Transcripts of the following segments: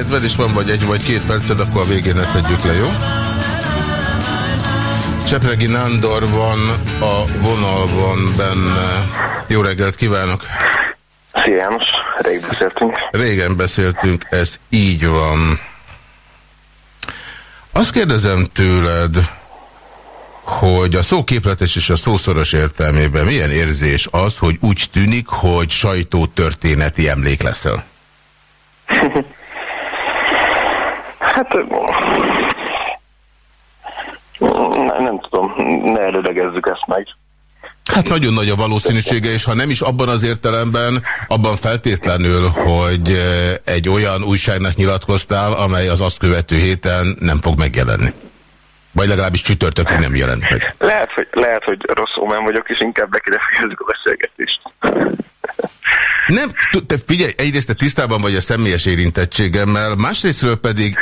kedved, és van vagy egy vagy két perced, akkor a végén ne tegyük le, jó? Csepregi Nándor van a vonalban benne. Jó reggelt kívánok! Szia János, régen beszéltünk. Régen beszéltünk, ez így van. Azt kérdezem tőled, hogy a szó képletes és a szószoros értelmében milyen érzés az, hogy úgy tűnik, hogy sajtótörténeti emlék leszel? Hát nem, nem tudom, ne előlegezzük ezt meg. Hát nagyon nagy a valószínűsége, és ha nem is abban az értelemben, abban feltétlenül, hogy egy olyan újságnak nyilatkoztál, amely az azt követő héten nem fog megjelenni. Vagy legalábbis csütörtökig nem jelent meg. Lehet, hogy, lehet, hogy rossz ómen vagyok, és inkább fejezzük a beszélgetést. Nem, te figyelj, egyrészt te tisztában vagy a személyes érintettségemmel, másrésztről pedig,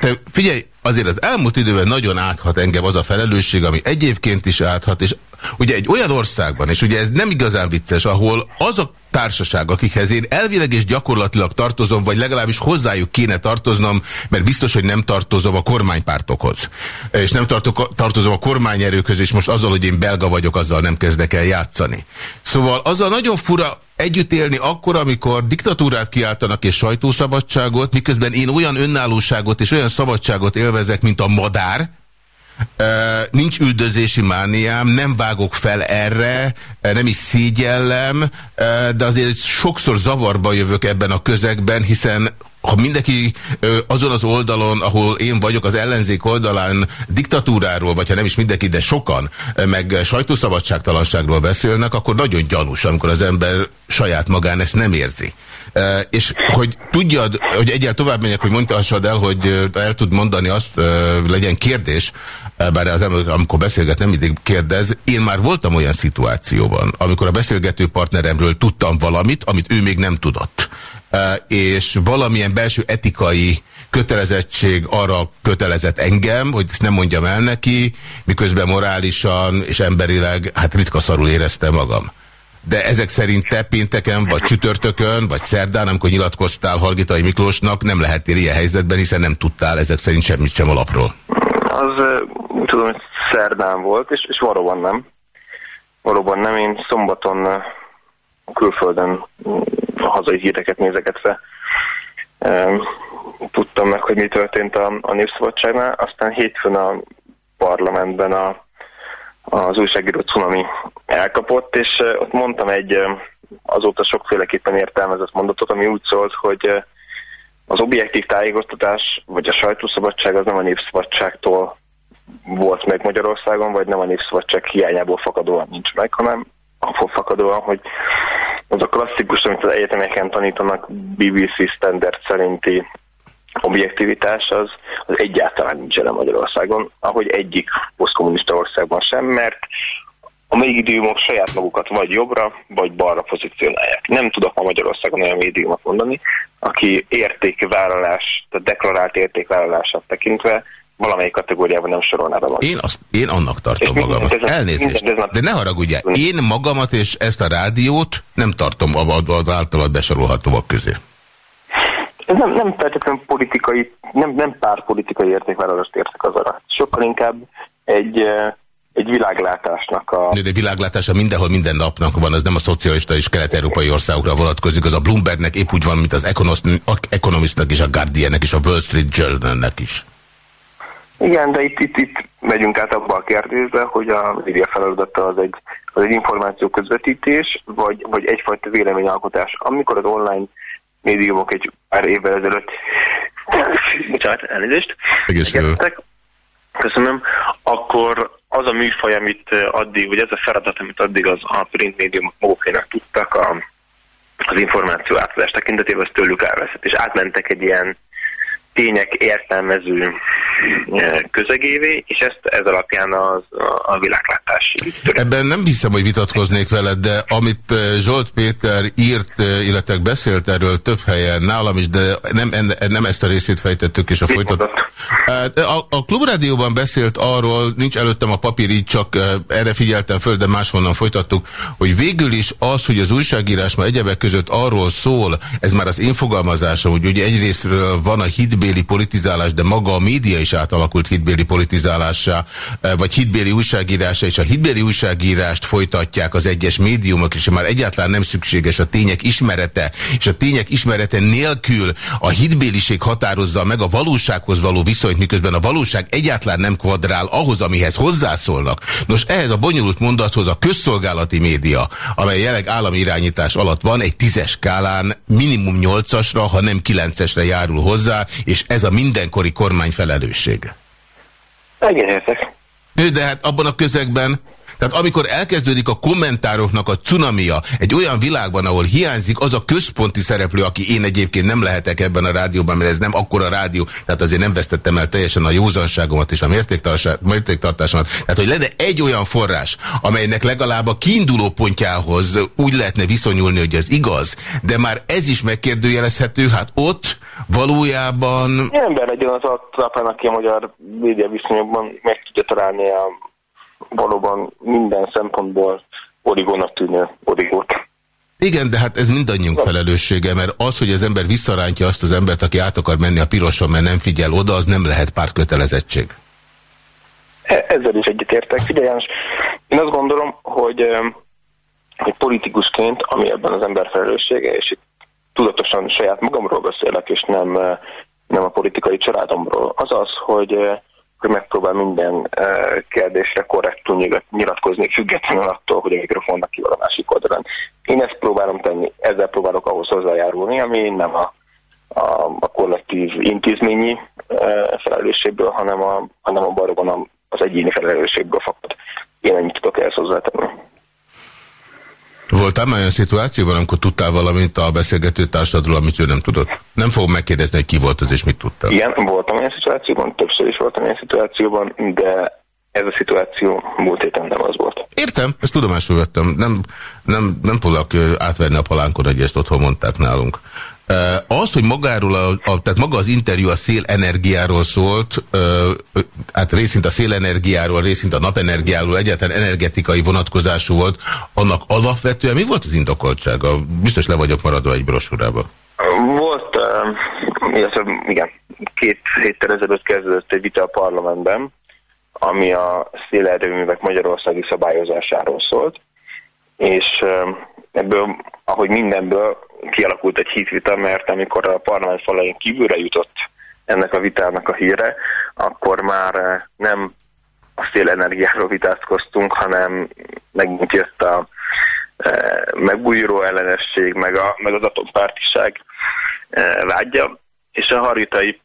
te figyelj, azért az elmúlt időben nagyon áthat engem az a felelősség, ami egyébként is áthat, és ugye egy olyan országban, és ugye ez nem igazán vicces, ahol az a társaság, akikhez én elvileg és gyakorlatilag tartozom, vagy legalábbis hozzájuk kéne tartoznom, mert biztos, hogy nem tartozom a kormánypártokhoz. És nem tartok, tartozom a kormányerőkhöz, és most azzal, hogy én belga vagyok, azzal nem kezdek el játszani. Szóval azzal nagyon fura együtt élni akkor, amikor diktatúrát kiáltanak és sajtószabadságot, miközben én olyan önállóságot és olyan szabadságot élvezek, mint a madár, Nincs üldözési mániám, nem vágok fel erre, nem is szégyellem, de azért sokszor zavarba jövök ebben a közegben, hiszen ha mindenki azon az oldalon, ahol én vagyok, az ellenzék oldalán diktatúráról, vagy ha nem is mindenki, de sokan, meg sajtószabadságtalanságról beszélnek, akkor nagyon gyanús, amikor az ember saját magán ezt nem érzi. És hogy tudjad, hogy egyáltalán tovább menjek, hogy mondhassad el, hogy el tud mondani azt, legyen kérdés, bár az ember, amikor beszélget, nem mindig kérdez. Én már voltam olyan szituációban, amikor a beszélgető partneremről tudtam valamit, amit ő még nem tudott. És valamilyen belső etikai kötelezettség arra kötelezett engem, hogy ezt nem mondjam el neki, miközben morálisan és emberileg hát ritka szarul éreztem magam. De ezek szerint te pénteken, vagy csütörtökön, vagy szerdán, amikor nyilatkoztál Hargitai Miklósnak, nem lehettél ilyen helyzetben, hiszen nem tudtál ezek szerint semmit sem alapról. Az tudom, hogy szerdán volt, és, és valóban nem. Valóban nem. Én szombaton külföldön a hazai híreket nézegetve tudtam meg, hogy mi történt a, a Népszabadságnál. Aztán hétfőn a parlamentben a az újságíró cunami elkapott, és ott mondtam egy azóta sokféleképpen értelmezett mondatot, ami úgy szólt, hogy az objektív tájékoztatás, vagy a sajtószabadság az nem a népszabadságtól volt meg Magyarországon, vagy nem a népszabadság hiányából fakadóan nincs meg, hanem abból fakadóan, hogy az a klasszikus, amit az egyetemeken tanítanak BBC standard szerinti objektivitás az, az egyáltalán nincs jelen Magyarországon, ahogy egyik posztkommunista országban sem, mert a médiumok saját magukat vagy jobbra, vagy balra pozícionálják. Nem tudok ma Magyarországon olyan médiumot mondani, aki értékvállalás, tehát deklarált értékvállalását tekintve valamelyik kategóriában nem sorolná be Én, azt, én annak tartom és magamat. Ez Elnézést. De ne haragudj, én magamat és ezt a rádiót nem tartom az általad besorolhatóak közé. Ez nem, nem feltétlenül politikai, nem, nem pártpolitikai értékvállalást értek az arra. Sokkal inkább egy, egy világlátásnak a... De, világlátása mindenhol minden napnak van, az nem a szocialista és kelet-európai országokra vonatkozik, az a Bloombergnek épp úgy van, mint az Economistnak és a Guardiannek és a Wall Street Journalnek is. Igen, de itt, itt, itt megyünk át abba a kérdésbe, hogy a média feladata az egy, az egy információ közvetítés, vagy, vagy egyfajta véleményalkotás. Amikor az online médiumok egy pár évvel ezelőtt, bocsánat, elnézést, köszönöm, akkor az a műfaj, amit addig, vagy ez a feladat, amit addig az a print médiumok magukének tudtak a, az információ átadás tekintetében, az tőlük elveszett, és átmentek egy ilyen tények értelmező e, közegévé, és ezt ez alapján az, a, világlátás. Ebben nem hiszem, hogy vitatkoznék veled, de amit e, Zsolt Péter írt, e, illetve beszélt erről több helyen nálam is, de nem, nem ezt a részét fejtettük, és a folytat... A, a Klubrádióban beszélt arról, nincs előttem a papír, így csak erre figyeltem föl, de máshonnan folytattuk, hogy végül is az, hogy az újságírás ma egyebek között arról szól, ez már az én fogalmazásom, hogy ugye egyrésztről van a hitbé hitbéli politizálás, de maga a média is átalakult hitbéli politizálássá, eh, vagy hitbéli újságírása, és a hitbéli újságírást folytatják az egyes médiumok, és már egyáltalán nem szükséges a tények ismerete, és a tények ismerete nélkül a hitbéliség határozza meg a valósághoz való viszonyt, miközben a valóság egyáltalán nem kvadrál ahhoz, amihez hozzászólnak. Nos, ehhez a bonyolult mondathoz a közszolgálati média, amely jelenleg állami irányítás alatt van, egy tízes skálán minimum nyolcasra, ha nem kilencesre járul hozzá, és ez a mindenkori kormány felelőssége. Egyetértek. De hát abban a közegben, tehát amikor elkezdődik a kommentároknak a cunamia egy olyan világban, ahol hiányzik az a központi szereplő, aki én egyébként nem lehetek ebben a rádióban, mert ez nem akkora rádió, tehát azért nem vesztettem el teljesen a józanságomat és a mértéktartásomat. Tehát, hogy lenne egy olyan forrás, amelynek legalább a kiinduló pontjához úgy lehetne viszonyulni, hogy ez igaz, de már ez is megkérdőjelezhető, hát ott valójában... Ember legyen az alapján, aki a magyar média viszonyokban meg tudja találni a valóban minden szempontból origónak tűnő origót. Igen, de hát ez mindannyiunk felelőssége, mert az, hogy az ember visszarántja azt az embert, aki át akar menni a piroson, mert nem figyel oda, az nem lehet pártkötelezettség. E, ezzel is egyetértek. Figyelj János, én azt gondolom, hogy, hogy politikusként, ami ebben az ember felelőssége, és itt tudatosan saját magamról beszélek, és nem, nem a politikai családomról, az az, hogy hogy megpróbál minden kérdésre korrektül nyilatkozni, függetlenül attól, hogy a mikrofonnak ki van a másik oldalon. Én ezt próbálom tenni, ezzel próbálok ahhoz hozzájárulni, ami nem a, a, a kollektív intézményi felelősségből, hanem a, hanem a valóban az egyéni felelősségből fakad. Én ennyit tudok ehhez hozzátenni. Voltál már olyan szituációban, amikor tudtál valamit a beszélgető társadról, amit ő nem tudott? Nem fogom megkérdezni, hogy ki volt az és mit tudtál. Igen, voltam olyan szituációban, többször is voltam olyan szituációban, de ez a szituáció múlt héten nem az volt. Értem, ezt tudomásul vettem. Nem, nem, nem tudok átverni a palánkon, hogy ezt otthon mondták nálunk. Az, hogy magáról, a, a, tehát maga az interjú a szélenergiáról szólt, hát részint a szélenergiáról, részint a napenergiáról, egyáltalán energetikai vonatkozású volt, annak alapvetően mi volt az indokoltsága? Biztos le vagyok maradva egy brosúrában. Volt, illetve igen, két héttel ezelőtt kezdődött egy vita a parlamentben, ami a szélerőművek magyarországi szabályozásáról szólt, és ebből, ahogy mindenből kialakult egy hitvita, mert amikor a parlament falain kívülre jutott ennek a vitának a híre, akkor már eh, nem a szélenergiáról vitázkoztunk, hanem megint jött a e, megbújuló ellenesség, meg, a, meg az atompártiság e, vágya, és a Harjutai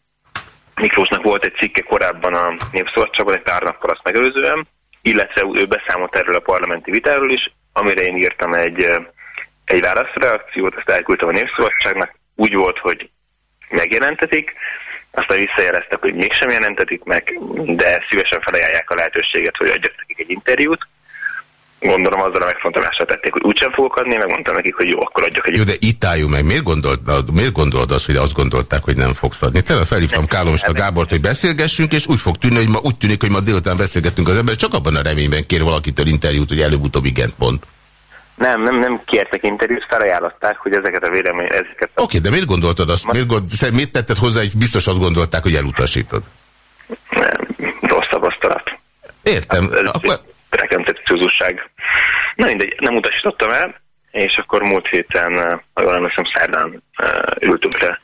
Miklósnak volt egy cikke korábban a Népszabadságban, egy pár nappal azt megelőzően, illetve ő beszámolt erről a parlamenti vitáról is, amire én írtam egy egy válaszreakciót, ezt elküldtem a Népszabadságnak, úgy volt, hogy megjelentetik, aztán visszajeleztek, hogy mégsem jelentetik meg, de szívesen felajánlják a lehetőséget, hogy adjak nekik egy interjút. gondolom azzal a megfontolásra tették, hogy úgysem fogok adni, megmondtam nekik, hogy jó, akkor adjak egy... Jó, de itt álljunk meg. Miért, gondolt, miért gondolod azt, hogy azt gondolták, hogy nem fogsz adni? Tényleg felhívtam Kálomsta Gábort, hogy beszélgessünk, és úgy fog tűnni, hogy ma úgy tűnik, hogy ma délután beszélgettünk az ember, csak abban a reményben kér valakitől interjút, hogy előbb-utóbb igent mond. Nem, nem, nem kértek interjút, felajánlották, hogy ezeket a véleményeket... Oké, okay, de miért gondoltad azt? Miért, gond, miért tetted hozzá, hogy biztos azt gondolták, hogy elutasítod? Nem, rossz tapasztalat. Értem. Hát, Akkor... Rekentetőzusság. Na mindegy, nem utasítottam el, és akkor múlt héten, ha jól emlékszem, szerdán ültünk le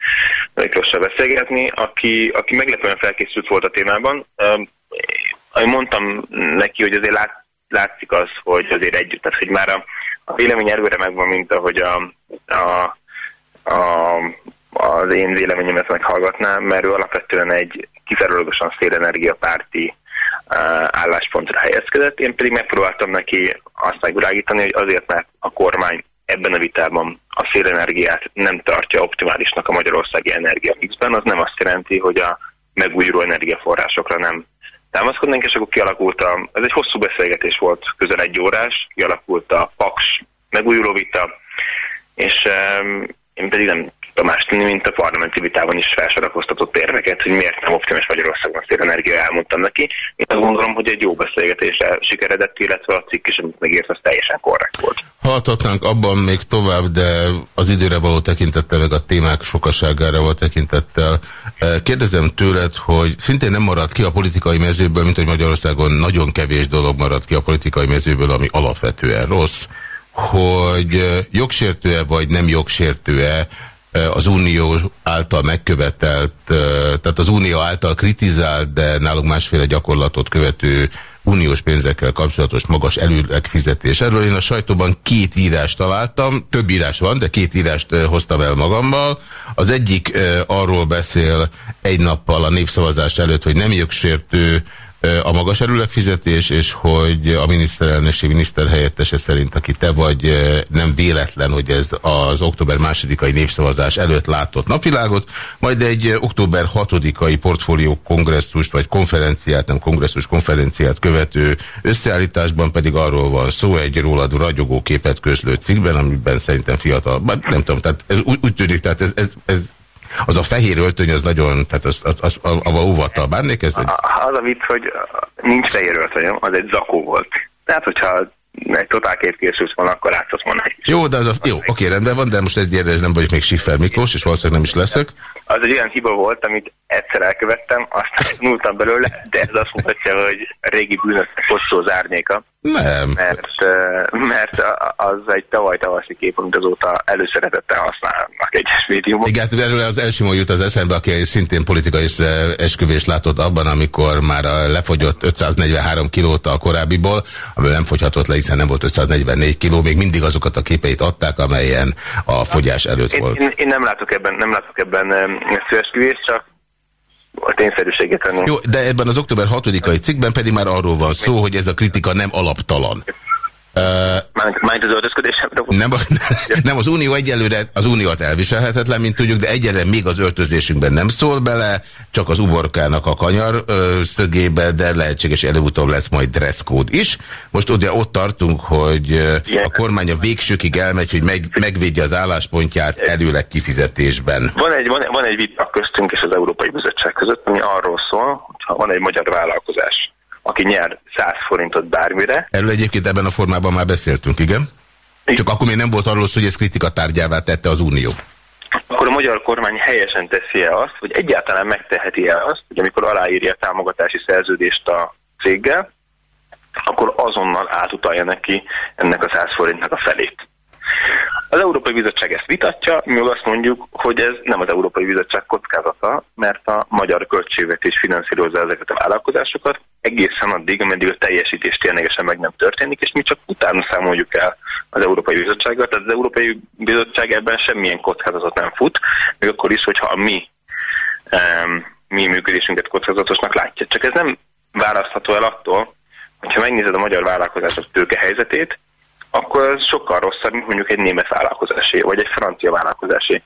Miklossal beszélgetni, aki, aki meglepően felkészült volt a témában. Én mondtam neki, hogy azért lát, látszik az, hogy azért együtt, tehát hogy már a, a vélemény erőre megvan, mint ahogy a, a, a, az én véleményemet meghallgatnám, mert ő alapvetően egy kizárólagosan szélenergia párti álláspontra helyezkedett. Én pedig megpróbáltam neki azt megvilágítani, hogy azért, mert a kormány ebben a vitában a szélenergiát nem tartja optimálisnak a magyarországi energiamixben, az nem azt jelenti, hogy a megújuló energiaforrásokra nem támaszkodnánk, és akkor kialakult a, ez egy hosszú beszélgetés volt, közel egy órás, kialakult a Paks megújuló vita, és um, én pedig nem tudtam más tenni, mint a parlamenti vitában is felsorakoztatott érveket, hogy miért nem optimális Magyarországon szélenergia, elmondtam neki. Én azt gondolom, hogy egy jó beszélgetésre sikeredett, illetve a cikk is, amit megírt, az teljesen korrekt volt. Haltatnánk abban még tovább, de az időre való tekintettel, meg a témák sokaságára való tekintettel. Kérdezem tőled, hogy szintén nem marad ki a politikai mezőből, mint hogy Magyarországon nagyon kevés dolog marad ki a politikai mezőből, ami alapvetően rossz hogy jogsértő-e vagy nem jogsértő-e az Unió által megkövetelt, tehát az Unió által kritizált, de nálunk másféle gyakorlatot követő uniós pénzekkel kapcsolatos magas előlegfizetés. Erről én a sajtóban két írást találtam, több írás van, de két írást hoztam el magammal. Az egyik arról beszél egy nappal a népszavazás előtt, hogy nem jogsértő a magas erőlegfizetés, és hogy a miniszterelnökség miniszterhelyettese szerint, aki te vagy, nem véletlen, hogy ez az október másodikai népszavazás előtt látott napvilágot, majd egy október hatodikai portfólió kongresszust, vagy konferenciát, nem kongresszus konferenciát követő összeállításban pedig arról van szó, egy rólad ragyogó képet közlő cikkben, amiben szerintem fiatal, nem tudom, tehát ez úgy, úgy tűnik, tehát ez, ez, ez az a fehér öltöny, az nagyon, tehát az, az, az, az az óvattal bánnék? Ez egy... Az a vicc, hogy nincs fehér öltönyöm, az egy zakó volt. Tehát, hogyha egy totálkép készült volna, akkor látszott volna egy Jó, de az a, jó, oké, rendben van, de most egyérre nem vagyok még Siffer Miklós, és valószínűleg nem is leszek. Az egy olyan hiba volt, amit egyszer elkövettem, aztán tanultam belőle, de ez azt mutatja, hogy régi bűnöknek hosszú az árnyéka. Nem. Mert, mert az egy tavaly tavaszi kép, amit azóta előszeretettel használnak egyes médiumok. Igen, hát erről az első jut az eszembe, aki szintén politikai esküvést látott abban, amikor már lefogyott 543 kilót a korábbiból, amiből nem fogyhatott le, hiszen nem volt 544 kiló, még mindig azokat a képeit adták, amelyen a fogyás előtt volt. Én, én nem látok ebben, nem látok ebben szőesküvést, csak a tényszerűséget venni. Jó, de ebben az október 6-ai cikkben pedig már arról van szó, hogy ez a kritika nem alaptalan. Mármint az öltözködésemre? Nem, nem, az Unió egyelőre, az Unió az elviselhetetlen, mint tudjuk, de egyelőre még az öltözésünkben nem szól bele, csak az uborkának a kanyar ö, szögébe, de lehetséges előbb-utóbb lesz majd dresscode is. Most ugye ott tartunk, hogy a kormány a végsőkig elmegy, hogy meg, megvédje az álláspontját előleg kifizetésben. Van egy, van, van egy vita köztünk és az Európai Bizottság között, ami arról szól, hogyha van egy magyar vállalkozás, aki nyer 100 forintot bármire. Erről egyébként ebben a formában már beszéltünk, igen? Csak akkor még nem volt arról szó, hogy ez kritika tárgyává tette az Unió. Akkor a magyar kormány helyesen teszi-e azt, hogy egyáltalán megteheti-e azt, hogy amikor aláírja a támogatási szerződést a céggel, akkor azonnal átutalja neki ennek a 100 forintnak a felét. Az Európai Bizottság ezt vitatja, mi azt mondjuk, hogy ez nem az Európai Bizottság kockázata, mert a magyar költségvetés finanszírozza ezeket a vállalkozásokat egészen addig, ameddig a teljesítés ténylegesen meg nem történik, és mi csak utána számoljuk el az Európai Bizottsággal. Tehát az Európai Bizottság ebben semmilyen kockázatot nem fut, még akkor is, hogyha a mi, um, mi működésünket kockázatosnak látja. Csak ez nem választható el attól, hogyha megnézed a magyar vállalkozások tőke helyzetét, akkor ez sokkal rosszabb, mint mondjuk egy német vállalkozásé, vagy egy francia vállalkozásé.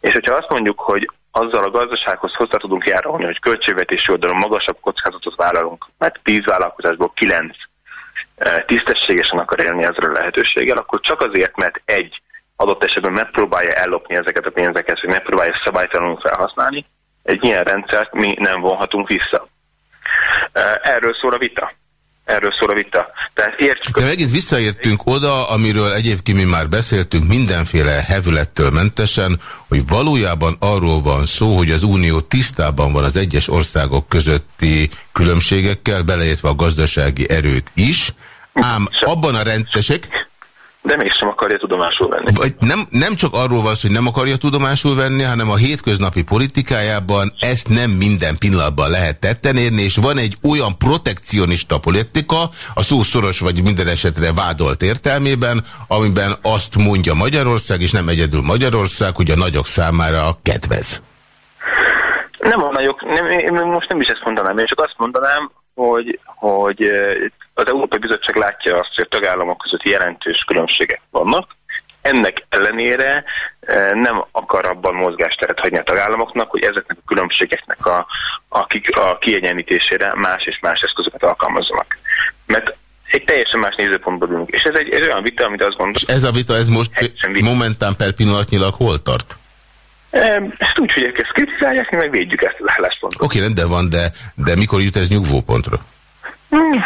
És hogyha azt mondjuk, hogy azzal a gazdasághoz hozzá tudunk járulni, hogy költségvetési oldalon magasabb kockázatot vállalunk, mert 10 vállalkozásból 9 tisztességesen akar élni ezzel a lehetőséggel, akkor csak azért, mert egy adott esetben megpróbálja ellopni ezeket a pénzeket, vagy megpróbálja szabálytalanul felhasználni, egy ilyen rendszert mi nem vonhatunk vissza. Erről szól a vita erről szól a vita. Tehát értsük... De megint visszaértünk oda, amiről egyébként mi már beszéltünk mindenféle hevülettől mentesen, hogy valójában arról van szó, hogy az Unió tisztában van az egyes országok közötti különbségekkel, beleértve a gazdasági erőt is, ám abban a rendesek de mégsem akarja tudomásul venni. Vagy nem, nem csak arról van szó, hogy nem akarja tudomásul venni, hanem a hétköznapi politikájában ezt nem minden pillanatban lehet tetten érni, és van egy olyan protekcionista politika, a szó szoros vagy minden esetre vádolt értelmében, amiben azt mondja Magyarország, és nem egyedül Magyarország, hogy a nagyok számára kedvez. Nem a nagyok, nem, én most nem is ezt mondanám, én csak azt mondanám, hogy, hogy az Európai Bizottság látja azt, hogy a tagállamok között jelentős különbségek vannak, ennek ellenére nem akar abban mozgásteret hagyni a tagállamoknak, hogy ezeknek a különbségeknek a, a, a kiegyenlítésére más és más eszközöket alkalmazzanak. Mert egy teljesen más nézőpontból ülünk. És ez egy, egy olyan vita, amit azt gondolom... És ez a vita, ez most momentán per pillanatnyilag hol tart? Ezt úgy, hogy ezt kritizálják, mi meg védjük ezt az álláspontot. Oké, rendben van, de, de mikor jut ez nyugvópontra? Hmm,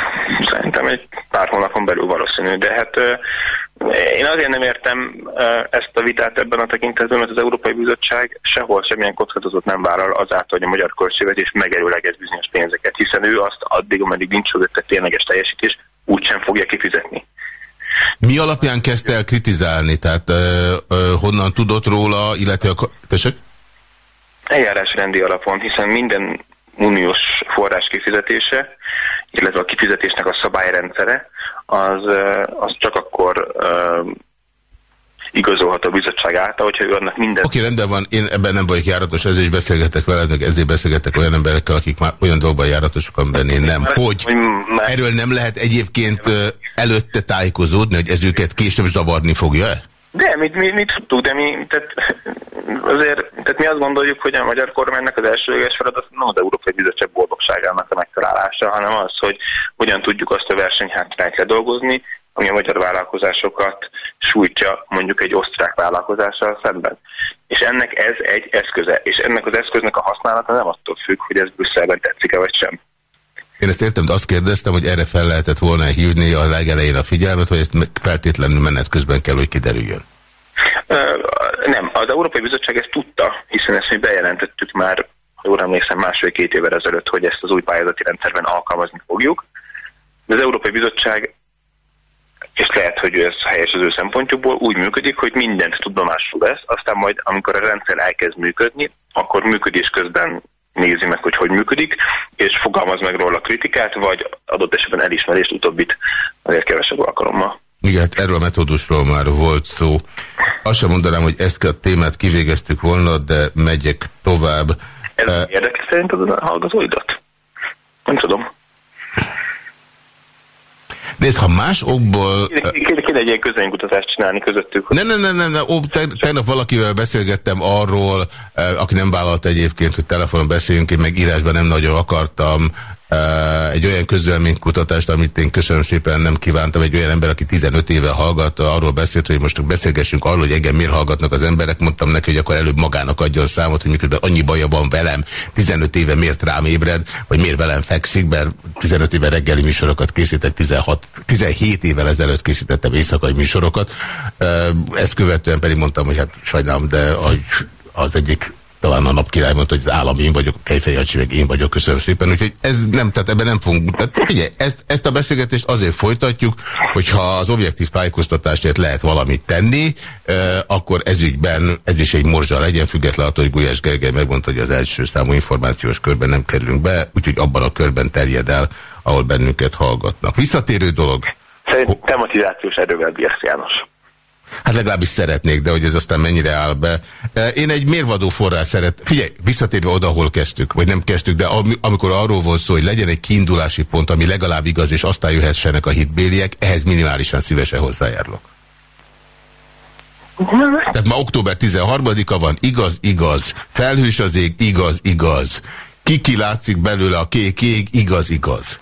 szerintem egy pár hónapon belül valószínű, de hát én azért nem értem ezt a vitát ebben a tekintetben, mert az Európai Bizottság sehol semmilyen kockázatot nem vállal azáltal, hogy a magyar költségvetés megerőlegez bizonyos pénzeket, hiszen ő azt addig, ameddig nincs mögötte tényleges teljesítés, úgysem fogja kifizetni. Mi alapján kezdte el kritizálni? Tehát ö, ö, honnan tudott róla, illetve a... Tessék? Eljárásrendi alapon, hiszen minden uniós forrás kifizetése, illetve a kifizetésnek a szabályrendszere, az, az csak akkor igazolhat a bizottság által, hogyha ő annak minden... Oké, okay, rendben van, én ebben nem vagyok járatos, ezért is beszélgetek veled, ezért beszélgetek olyan emberekkel, akik már olyan dolgokban járatosak, amiben én nem. Hogy erről nem lehet egyébként előtte tájékozódni, hogy ez őket később zavarni fogja-e? De, mi, mi, mi tudtuk, de mi, tehát azért, tehát mi azt gondoljuk, hogy a magyar kormánynak az elsőleges feladat nem az Európai Bizottság boldogságának a megtalálása, hanem az, hogy hogyan tudjuk azt a versenyhátrányt ledolgozni, ami a magyar vállalkozásokat sújtja mondjuk egy osztrák vállalkozással szemben. És ennek ez egy eszköze, és ennek az eszköznek a használata nem attól függ, hogy ez Brüsszelben tetszik-e vagy sem. Én ezt értem, de azt kérdeztem, hogy erre fel lehetett volna hívni a legelején a figyelmet, hogy ezt feltétlenül menet közben kell, hogy kiderüljön. Nem, az Európai Bizottság ezt tudta, hiszen ezt mi bejelentettük már, ha jól emlékszem, másfél-két évvel ezelőtt, hogy ezt az új pályázati rendszerben alkalmazni fogjuk. De az Európai Bizottság és lehet, hogy ez helyes az ő szempontjukból, úgy működik, hogy mindent tudomásul vesz, aztán majd, amikor a rendszer elkezd működni, akkor működés közben nézi meg, hogy hogy működik, és fogalmaz meg róla kritikát, vagy adott esetben elismerést utóbbit azért kevesebb alkalommal. Igen, hát erről a metódusról már volt szó. Azt sem mondanám, hogy ezt a témát kivégeztük volna, de megyek tovább. Ez uh, érdekes szerint a hallgatóidat? Nem tudom. Nézd, ha más okból... Kéne egy ilyen közönkutatást csinálni közöttük. Ne, ne, ne, ne, ne. Ó, tegnap valakivel beszélgettem arról, aki nem vállalta egyébként, hogy telefonon beszéljünk, én meg írásban nem nagyon akartam, egy olyan közölménykutatást, amit én köszönöm szépen nem kívántam, egy olyan ember, aki 15 éve hallgatta, arról beszélt, hogy most beszélgessünk arról, hogy engem miért hallgatnak az emberek, mondtam neki, hogy akkor előbb magának adjon számot, hogy miközben annyi baja van velem, 15 éve miért rám ébred, vagy miért velem fekszik, mert 15 éve reggeli műsorokat készítek, 16, 17 évvel ezelőtt készítettem éjszakai műsorokat. Ezt követően pedig mondtam, hogy hát sajnálom, de az egyik talán a napkirály mondta, hogy az állam én vagyok, a Kejfejancsi meg én vagyok, köszönöm szépen. Úgyhogy ez nem, tehát ebben nem fogunk. Tehát figyelj, ezt, ezt a beszélgetést azért folytatjuk, hogyha az objektív tájékoztatásért lehet valamit tenni, eh, akkor ezügyben ez is egy morzsa legyen, független attól, hogy Gulyás Gergely megmondta, hogy az első számú információs körben nem kerülünk be, úgyhogy abban a körben terjed el, ahol bennünket hallgatnak. Visszatérő dolog. Szerint tematizációs erővel bírsz János. Hát legalábbis szeretnék, de hogy ez aztán mennyire áll be. E, én egy mérvadó forrás szeret. Figyelj, visszatérve oda, ahol kezdtük, vagy nem kezdtük, de amikor arról volt szó, hogy legyen egy kiindulási pont, ami legalább igaz, és aztán jöhessenek a hitbéliek, ehhez minimálisan szívesen hozzájárulok. Tehát ma október 13-a van, igaz, igaz. Felhős az ég, igaz, igaz. Kiki látszik belőle a kék ég, igaz, igaz.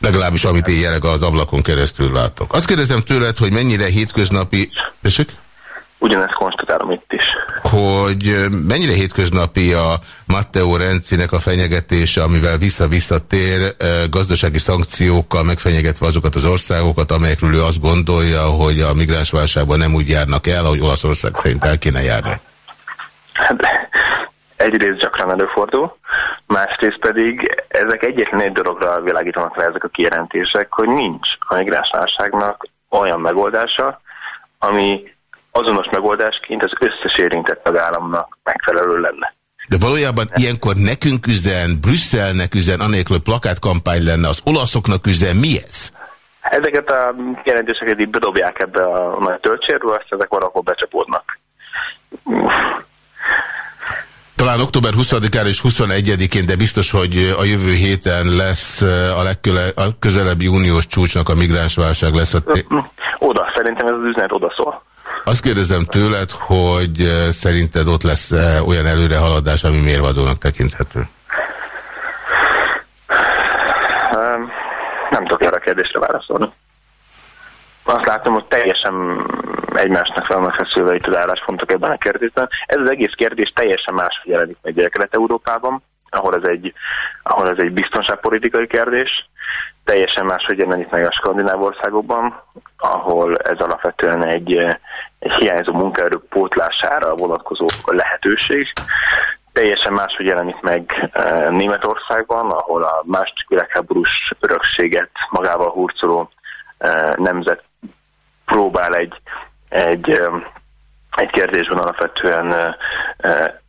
Legalábbis amit én jelenleg az ablakon keresztül látok. Azt kérdezem tőled, hogy mennyire hétköznapi... Tessék? Ugyanezt konstatálom itt is. Hogy mennyire hétköznapi a Matteo Rencinek a fenyegetése, amivel vissza-visszatér gazdasági szankciókkal megfenyegetve azokat az országokat, amelyekről ő azt gondolja, hogy a migránsválságban nem úgy járnak el, ahogy Olaszország szerint el kéne járni. Hát egyrészt gyakran előfordul, másrészt pedig ezek egyetlen egy dologra világítanak rá ezek a kijelentések, hogy nincs a migránsválságnak olyan megoldása, ami azonos megoldásként az összes érintett tagállamnak megfelelő lenne. De valójában ilyenkor nekünk üzen, Brüsszelnek üzen, anélkül, hogy plakátkampány lenne, az olaszoknak üzen, mi ez? Ezeket a jelentéseket így bedobják ebbe a nagy töltsérbe, azt ezek valahol becsapódnak. Talán október 20-án és 21-én, de biztos, hogy a jövő héten lesz a legközelebbi uniós csúcsnak a migránsválság lesz. A oda, szerintem ez az üzenet oda szól. Azt kérdezem tőled, hogy eh, szerinted ott lesz -e olyan előrehaladás, ami mérvadónak tekinthető? Nem tudok erre a kérdésre válaszolni. Azt látom, hogy teljesen egymásnak vannak feszülve itt az álláspontok ebben a kérdésben. Ez az egész kérdés teljesen máshogy jelenik meg Kelet-Európában, ahol ez egy, ahol ez egy biztonságpolitikai kérdés, teljesen máshogy jelenik meg a skandináv országokban, ahol ez alapvetően egy, egy hiányzó munkaerő pótlására vonatkozó lehetőség. Teljesen máshogy jelenik meg e, Németországban, ahol a második világháborús örökséget magával hurcoló e, nemzet próbál egy, egy, egy kérdésben alapvetően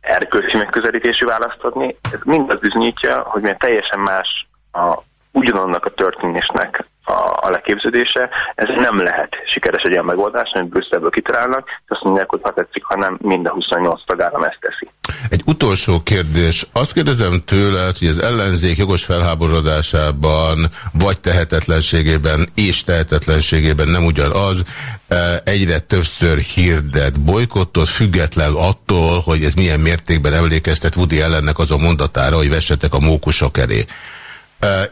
erkölcsi megközelítési választ adni. Ez mind az bizonyítja, hogy milyen teljesen más a ugyanannak a történésnek a, a leképződése, ez nem lehet sikeres egy olyan megoldás, amit Brüsszelből kitalálnak, és azt mondják, hogy ha tetszik, hanem mind a 28 tagállam ezt teszi. Egy utolsó kérdés. Azt kérdezem tőled, hogy az ellenzék jogos felháborodásában, vagy tehetetlenségében és tehetetlenségében nem ugyanaz, e, egyre többször hirdet bolykottot, független attól, hogy ez milyen mértékben emlékeztet Woody ellennek azon mondatára, hogy vessetek a mókusok elé.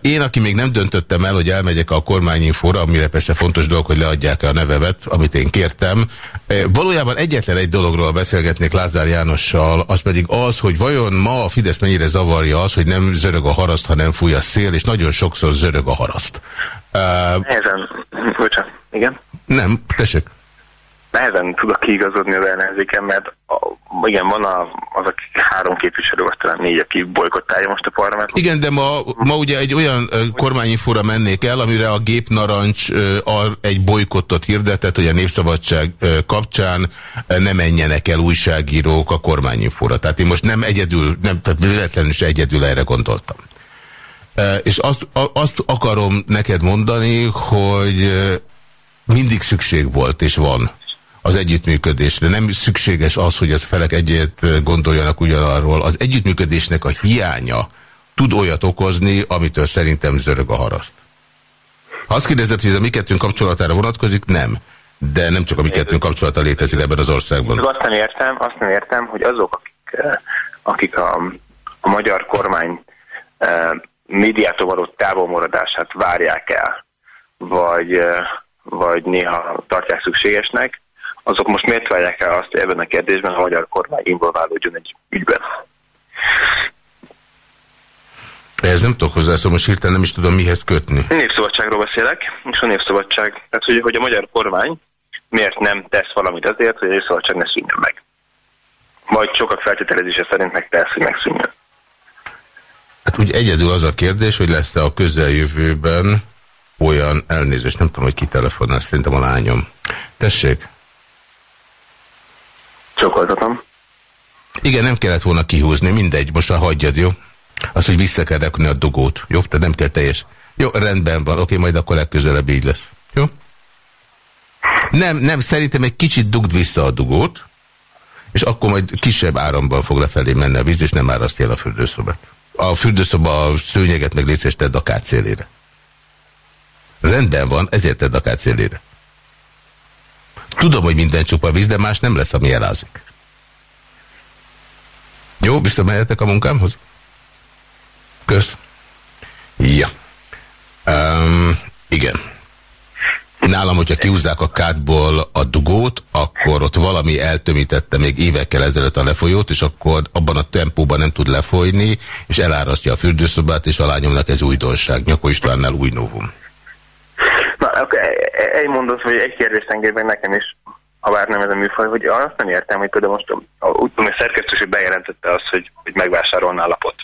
Én, aki még nem döntöttem el, hogy elmegyek a kormányinfóra, amire persze fontos dolog, hogy leadják -e a nevemet, amit én kértem. Valójában egyetlen egy dologról beszélgetnék Lázár Jánossal, az pedig az, hogy vajon ma a Fidesz mennyire zavarja az, hogy nem zörög a haraszt, hanem fúj a szél, és nagyon sokszor zörög a haraszt. Ezen, bocsánat, igen? Nem, tessék nehezen tudok kiigazodni az ellenzéken, mert a, igen, van a, az a három képviselő, vagy talán négy, aki bolykottálja most a parlament. Igen, de ma, ma ugye egy olyan kormányinfóra mennék el, amire a gépnarancs egy bolykottot hirdetett, hogy a népszabadság kapcsán ne menjenek el újságírók a kormányinfóra. Tehát én most nem egyedül, nem, tehát véletlenül is egyedül erre gondoltam. És azt, azt akarom neked mondani, hogy mindig szükség volt és van az együttműködésre. Nem szükséges az, hogy az felek egyet gondoljanak ugyanarról. Az együttműködésnek a hiánya tud olyat okozni, amitől szerintem zörög a haraszt. Ha azt kérdezed, hogy ez a mi kettőnk kapcsolatára vonatkozik, nem. De nem csak a mi kettőnk kapcsolata létezik ebben az országban. Azt nem értem, azt nem értem, hogy azok, akik, eh, akik a, a magyar kormány eh, médiától való távolmaradását várják el, vagy, eh, vagy néha tartják szükségesnek, azok most miért várják el azt, ebben a kérdésben a magyar kormány involválódjon egy ügyben? Ez nem tudok hozzászólni, most hirtelen nem is tudom mihez kötni. Népszabadságról beszélek, és a népszabadság, tehát hogy, hogy a magyar kormány miért nem tesz valamit azért, hogy a népszabadság ne szűnjön meg. Vagy sokak feltételezése szerint meg tesz, hogy megszűnjön. Hát úgy egyedül az a kérdés, hogy lesz-e a közeljövőben olyan elnézést, nem tudom, hogy ki telefonál, szerintem a lányom. Tessék! Csokoltatom. Igen, nem kellett volna kihúzni, mindegy, most már hagyjad, jó? Az, hogy vissza kell rekni a dugót, jó? Tehát nem kell teljes. Jó, rendben van, oké, majd akkor legközelebb így lesz. Jó? Nem, nem, szerintem egy kicsit dugd vissza a dugót, és akkor majd kisebb áramban fog lefelé menni a víz, és nem árasztja el a fürdőszobát. A fürdőszoba a szőnyeget meg létszés tedd a kátszélére. Rendben van, ezért tedd a kátszélére. Tudom, hogy minden csupa víz, de más nem lesz, ami elázik. Jó, visszamehetek a munkámhoz? Kösz. Ja. Um, Igen. Nálam, hogyha kiúzzák a kádból a dugót, akkor ott valami eltömítette még évekkel ezelőtt a lefolyót, és akkor abban a tempóban nem tud lefolyni, és elárasztja a fürdőszobát, és a lányomnak ez újdonság. Nyakó Istvánnál új novum. Akkor e- e- egy mondat, vagy egy kérdést engedj meg nekem is, ha bár nem ez a műfaj, hogy azt nem értem, hogy például most úgy tudom, hogy szerkesztőség bejelentette azt, hogy, hogy megvásárolná lapot.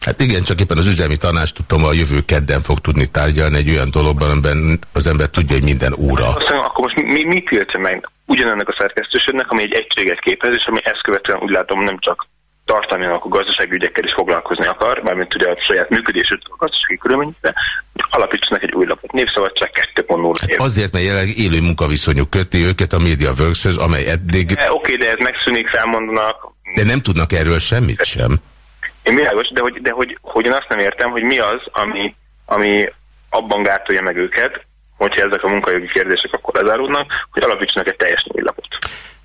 Hát igen, csak éppen az üzemi tanács tudom, a jövő kedden fog tudni tárgyalni egy olyan dologban, amiben az ember tudja, hogy minden óra. Azt mondom, akkor most mi, mi tiltja meg ugyanennek a szerkesztőségnek, ami egy egységet képez, és ami ezt követően úgy látom nem csak tartalmilag a gazdasági ügyekkel is foglalkozni akar, mármint ugye a saját működését a gazdasági körülményekre, alapítsanak egy új lapot. Népszabadság 2.0 hát Azért, mert jelenleg élő munkaviszonyuk köti őket a Media works amely eddig... Oké, okay, de ez megszűnik, felmondanak. De nem tudnak erről semmit sem. Én világos, de hogy, de hogy, hogy én azt nem értem, hogy mi az, ami, ami abban gátolja meg őket, hogyha ezek a munkajogi kérdések akkor lezárulnak, hogy alapítsanak egy teljes új lapot.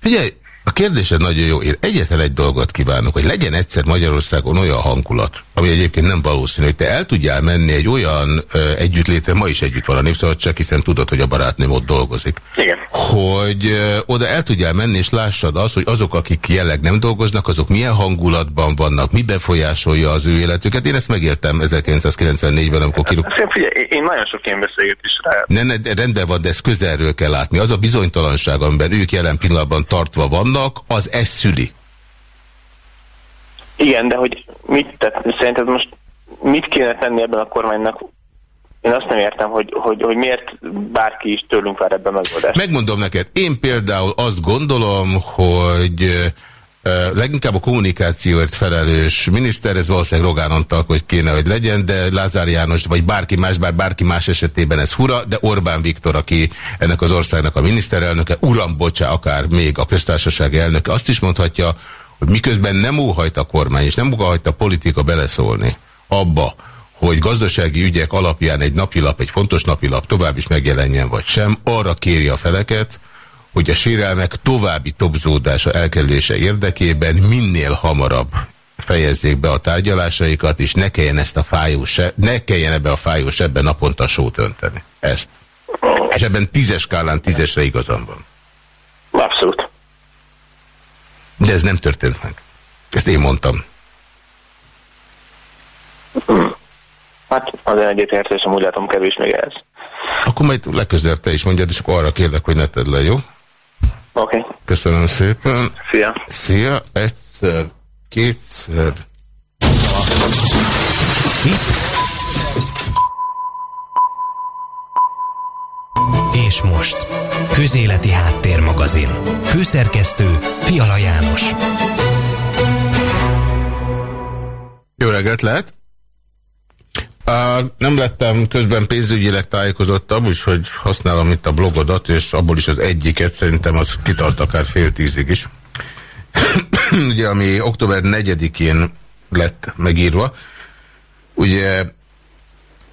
Figyelj, a kérdésed nagyon jó. Én egyetlen egy dolgot kívánok, hogy legyen egyszer Magyarországon olyan hangulat, ami egyébként nem valószínű, hogy te el tudjál menni egy olyan ö, együttlétre, ma is együtt van a Népszabadság, hiszen tudod, hogy a barátnőm ott dolgozik. Igen. Hogy ö, oda el tudjál menni, és lássad azt, hogy azok, akik jelleg nem dolgoznak, azok milyen hangulatban vannak, mi befolyásolja az ő életüket. Én ezt megéltem 1994-ben, amikor kirúg... Figyelj, én nagyon sok ilyen beszélgetés rá. Ne, ne, rendben van, de ezt közelről kell látni. Az a bizonytalanság, amiben ők jelen pillanatban tartva vannak, az ezt szüli. Igen, de hogy mit, tehát szerinted most mit kéne tenni ebben a kormánynak? Én azt nem értem, hogy, hogy, hogy miért bárki is tőlünk vár ebben megoldást. Megmondom neked, én például azt gondolom, hogy leginkább a kommunikációért felelős miniszter, ez valószínűleg Rogán Antal, hogy kéne, hogy legyen, de Lázár János, vagy bárki más, bár bárki más esetében ez fura, de Orbán Viktor, aki ennek az országnak a miniszterelnöke, uram, bocsá, akár még a köztársaság elnöke, azt is mondhatja, hogy miközben nem óhajt a kormány, és nem óhajt a politika beleszólni abba, hogy gazdasági ügyek alapján egy napilap, egy fontos napilap tovább is megjelenjen vagy sem, arra kéri a feleket, hogy a sérelmek további topzódása elkerülése érdekében minél hamarabb fejezzék be a tárgyalásaikat, és ne kelljen ezt a fájós, ne kelljen ebbe a fájós ebben naponta sót önteni. Ezt. És ebben tízes skálán tízesre igazam van. Abszolút. De ez nem történt meg. Ezt én mondtam. Hát az egyetértésem úgy látom kevés még ez. Akkor majd legközelebb te is mondjad, és akkor arra kérlek, hogy ne tedd le, jó? Oké. Okay. Köszönöm szépen. Szia. Szia. Egyszer, kétszer. És most. Közéleti Háttérmagazin. Főszerkesztő Fiala János. Jó reggelt lehet! Nem lettem közben pénzügyileg tájékozottabb, úgyhogy használom itt a blogodat, és abból is az egyiket szerintem az kitart akár fél tízig is. ugye, ami október 4-én lett megírva. Ugye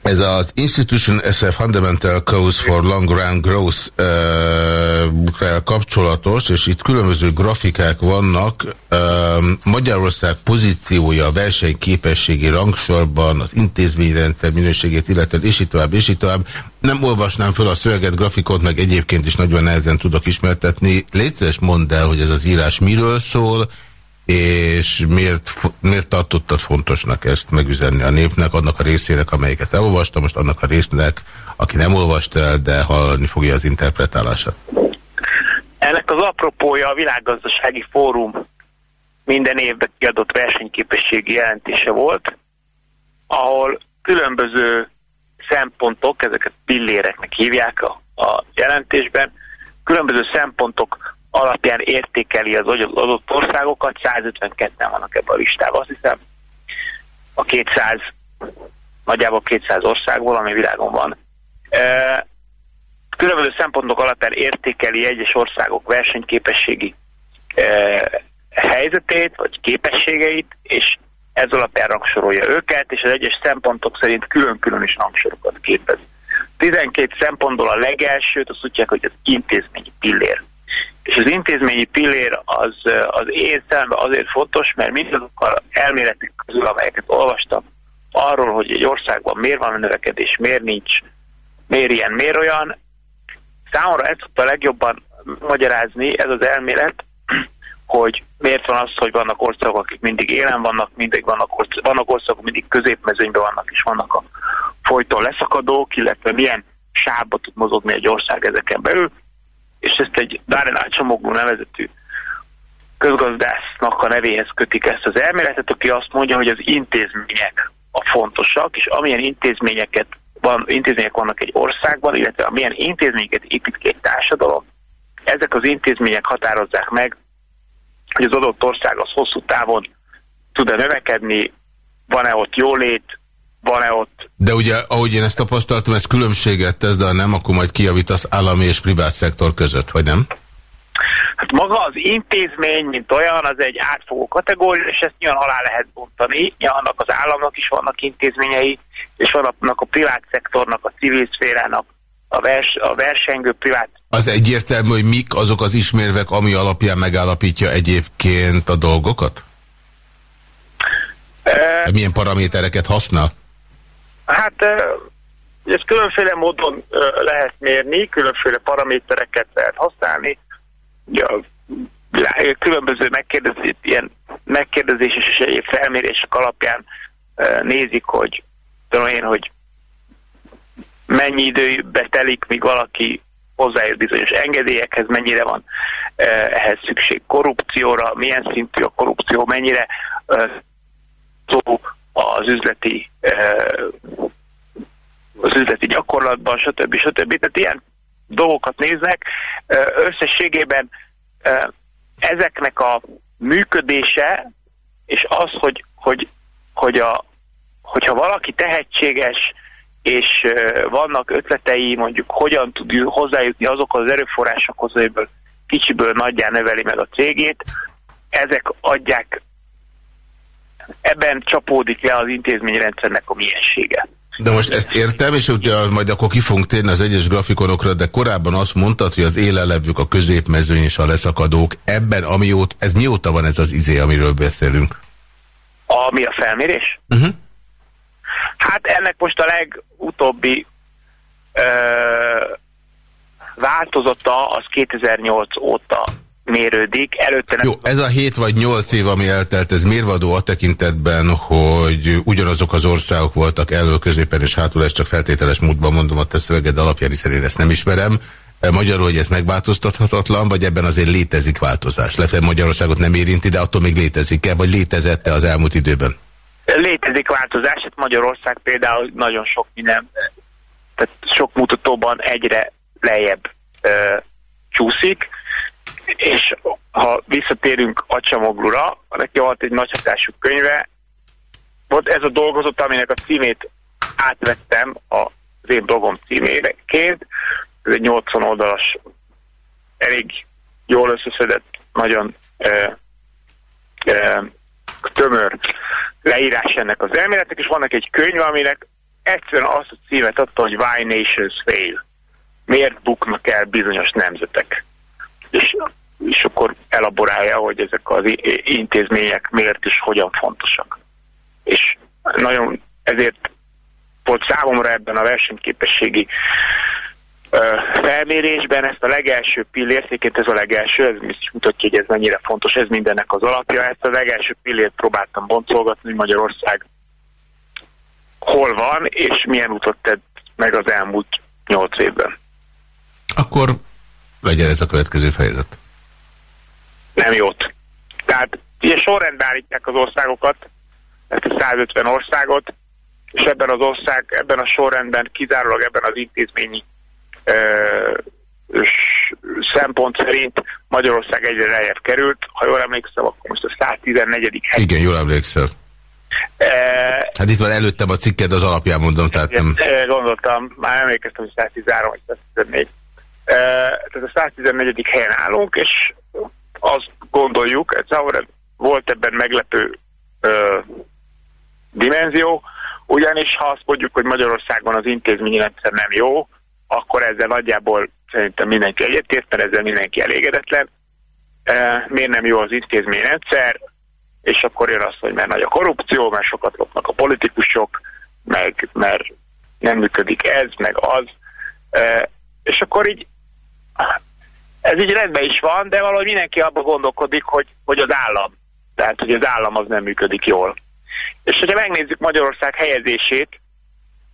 ez az Institution a Fundamental Cause for Long Run Growth uh, kapcsolatos, és itt különböző grafikák vannak. Magyarország pozíciója a versenyképességi rangsorban, az intézményrendszer minőségét illetve, és így tovább, és így tovább. Nem olvasnám föl a szöveget, grafikot, meg egyébként is nagyon nehezen tudok ismertetni. Légy mondd el, hogy ez az írás miről szól, és miért, miért tartottad fontosnak ezt megüzenni a népnek, annak a részének, amelyik ezt elolvasta, most annak a résznek, aki nem olvasta el, de hallani fogja az interpretálását? Ennek az apropója a Világgazdasági Fórum minden évben kiadott versenyképességi jelentése volt, ahol különböző szempontok, ezeket pilléreknek hívják a, a jelentésben, különböző szempontok alapján értékeli az adott országokat, 152-en vannak ebben a listában, azt hiszem a 200, nagyjából 200 országból, ami világon van. Különböző szempontok alapján értékeli egyes országok versenyképességi helyzetét, vagy képességeit, és ez alapján rangsorolja őket, és az egyes szempontok szerint külön-külön is rangsorokat képez. 12 szempontból a legelsőt azt tudják, hogy az intézményi pillér és az intézményi pillér az, az én szemben azért fontos, mert mindazokkal elméletek közül, amelyeket olvastam, arról, hogy egy országban miért van a növekedés, miért nincs, miért ilyen, miért olyan. Számomra ezt tudta legjobban magyarázni, ez az elmélet, hogy miért van az, hogy vannak országok, akik mindig élen vannak, mindig vannak, országok, vannak országok, mindig középmezőnyben vannak, és vannak a folyton leszakadók, illetve milyen sávba tud mozogni egy ország ezeken belül, és ezt egy Darren Ácsamoglu nevezetű közgazdásznak a nevéhez kötik ezt az elméletet, aki azt mondja, hogy az intézmények a fontosak, és amilyen intézményeket van, intézmények vannak egy országban, illetve amilyen intézményeket épít ki egy társadalom, ezek az intézmények határozzák meg, hogy az adott ország az hosszú távon tud-e növekedni, van-e ott jólét, van-e ott... De ugye, ahogy én ezt tapasztaltam, ez különbséget tesz, de ha nem, akkor majd kijavítasz állami és privát szektor között, vagy nem? Hát maga az intézmény, mint olyan, az egy átfogó kategória, és ezt nyilván alá lehet bontani. Nyilván az államnak is vannak intézményei, és vannak a privát szektornak, a civil szférának, a, vers, a versengő privát... Az egyértelmű, hogy mik azok az ismérvek, ami alapján megállapítja egyébként a dolgokat? E... Milyen paramétereket használ? Hát ezt különféle módon lehet mérni, különféle paramétereket lehet használni. Ja, különböző megkérdezés, ilyen megkérdezéses és egyéb felmérések alapján nézik, hogy tudom én, hogy mennyi időbe telik, míg valaki hozzájut bizonyos engedélyekhez, mennyire van ehhez szükség korrupcióra, milyen szintű a korrupció, mennyire szó az üzleti az üzleti gyakorlatban, stb. stb. Tehát ilyen dolgokat néznek. Összességében ezeknek a működése, és az, hogy, hogy, hogy a, hogyha valaki tehetséges, és vannak ötletei, mondjuk hogyan tud hozzájutni azokhoz az erőforrásokhoz, amiből kicsiből nagyján növeli meg a cégét, ezek adják, ebben csapódik le az intézményrendszernek a miensége. De most ezt értem, és ugye majd akkor ki fogunk térni az egyes grafikonokra, de korábban azt mondtad, hogy az élelevők, a középmezőny és a leszakadók, ebben amióta, ez mióta van ez az izé, amiről beszélünk? Ami a felmérés? Uh mhm. -huh. Hát ennek most a legutóbbi ö, változata az 2008 óta mérődik. Előtte nem Jó, ez a 7 vagy 8 év, ami eltelt, ez mérvadó a tekintetben, hogy ugyanazok az országok voltak elő, középen és hátul, ezt csak feltételes módban mondom, a te szöveged alapján, hiszen én ezt nem ismerem. E, magyarul, hogy ez megváltoztathatatlan, vagy ebben azért létezik változás? Lefelé Magyarországot nem érinti, de attól még létezik-e, vagy létezette az elmúlt időben? Létezik változás, hát Magyarország például nagyon sok minden, tehát sok mutatóban egyre lejjebb ö, csúszik, és ha visszatérünk Acsamoglura, neki volt egy nagy hatású könyve, volt ez a dolgozat, aminek a címét átvettem az én blogom címéként, ez egy 80 oldalas, elég jól összeszedett, nagyon ö, ö, tömör leírás ennek az elméletnek, és vannak egy könyv, aminek egyszerűen azt a címet adta, hogy Why Nations Fail. Miért buknak el bizonyos nemzetek? És, és akkor elaborálja, hogy ezek az intézmények miért és hogyan fontosak. És nagyon ezért volt számomra ebben a versenyképességi felmérésben ezt a legelső pillért, ez a legelső, ez is mutatja, hogy ez mennyire fontos, ez mindennek az alapja, ezt a legelső pillért próbáltam boncolgatni, hogy Magyarország hol van, és milyen utat tett meg az elmúlt nyolc évben. Akkor legyen ez a következő fejezet. Nem jót. Tehát ilyen sorrendben állítják az országokat, ezt a 150 országot, és ebben az ország, ebben a sorrendben, kizárólag ebben az intézményi szempont szerint Magyarország egyre lejjebb került. Ha jól emlékszem, akkor most a 114. hely. Igen, jól emlékszel. E... Hát itt van előttem a cikked, az alapján mondom, tehát nem... Gondoltam, már emlékeztem, hogy 113 vagy 114. E, tehát a 114. helyen állunk, és azt gondoljuk, ez volt ebben meglepő ö, dimenzió, ugyanis ha azt mondjuk, hogy Magyarországon az intézményi rendszer nem jó, akkor ezzel nagyjából szerintem mindenki egyetért, mert ezzel mindenki elégedetlen. E, miért nem jó az intézményrendszer, és akkor jön az, hogy mert nagy a korrupció, mert sokat lopnak a politikusok, meg mert nem működik ez, meg az. És akkor így ez így rendben is van, de valahogy mindenki abban gondolkodik, hogy, hogy az állam. Tehát, hogy az állam az nem működik jól. És hogyha megnézzük Magyarország helyezését